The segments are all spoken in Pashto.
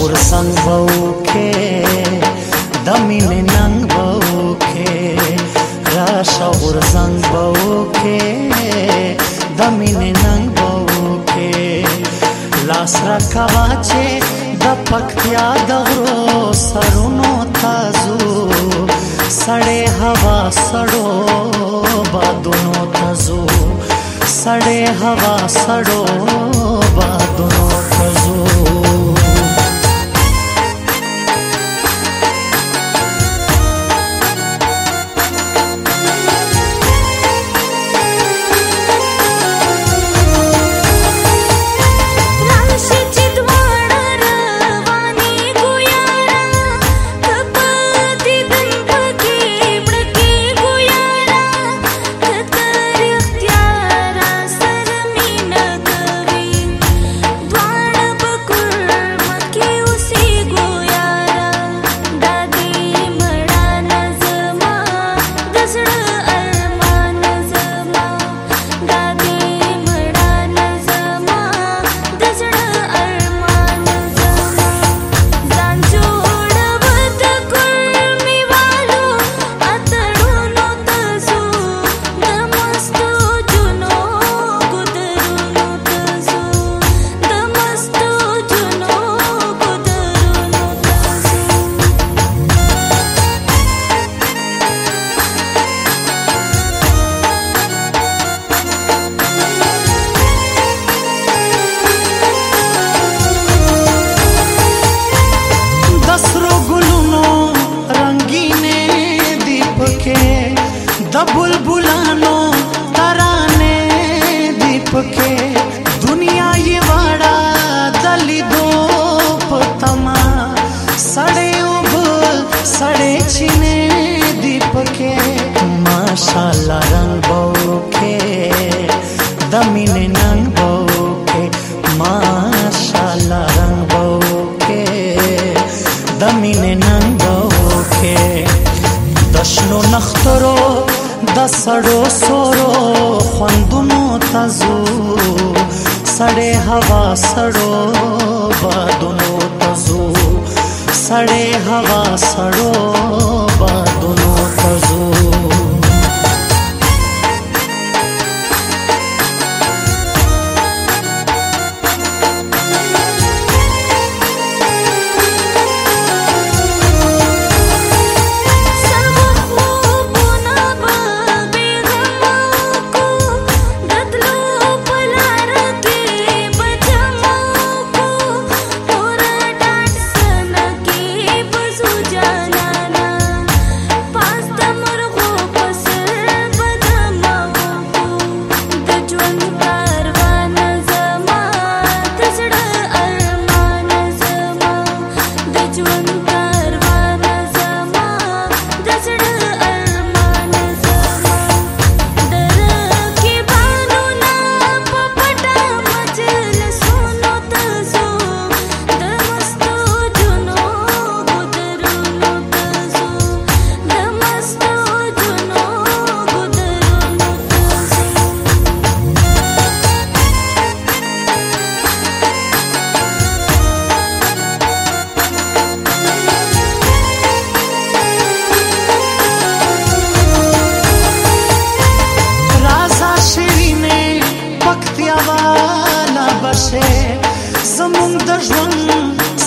غرسنگ بوکه دمین ننگ بوکه راشا غرسنگ بوکه دمین ننگ بوکه لاس را کواچه د پکتیا د غرو سرونو تازو سړې هوا سړو بادونو تازو سړې هوا سړو ماشاءالله رنگ بوکه دمین ننگ بوکه ماشاءالله رنگ بوکه دمین ننگ بوکه دشنو نخترو د سړو سورو خوندونو تزو सड़े हवा सड़ो बादलों तजो सड़े हवा सड़ो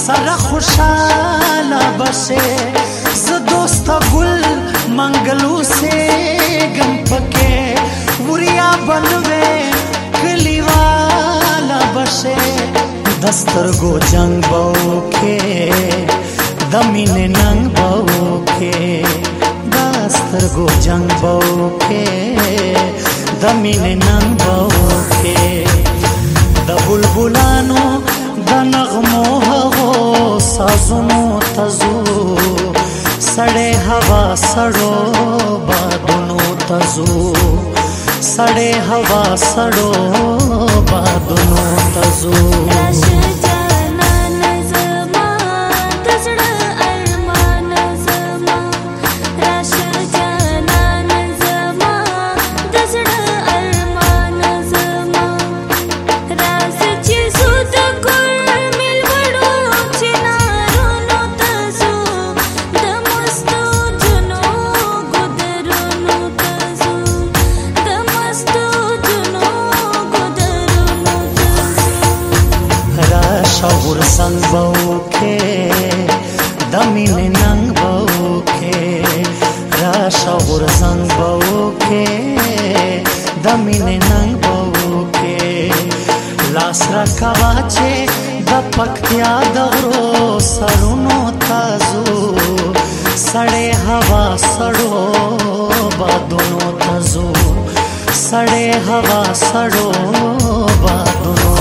سره خوشاله بشه زه دوست ګل منګلو سه غم پکې وریا بنوې کلیواله بشه دستر گو جنگ باو که دمین ننگ باو که دستر گو جنگ باو که دمین ننگ باو که د بلبلانو د نغمو هغو साजमो तजो सड़े हवा सड़ो बादलो तजो सड़े हवा सड़ो बादलो तजो شاور سنگ بوکه دمین ننگ بوکه را شاور سنگ بوکه دمین ننگ بوکه لاس را کواچه د پکتیا د غرو سرونو تازو سړې هوا سړو بادونو تازو سړې هوا سړو بادونو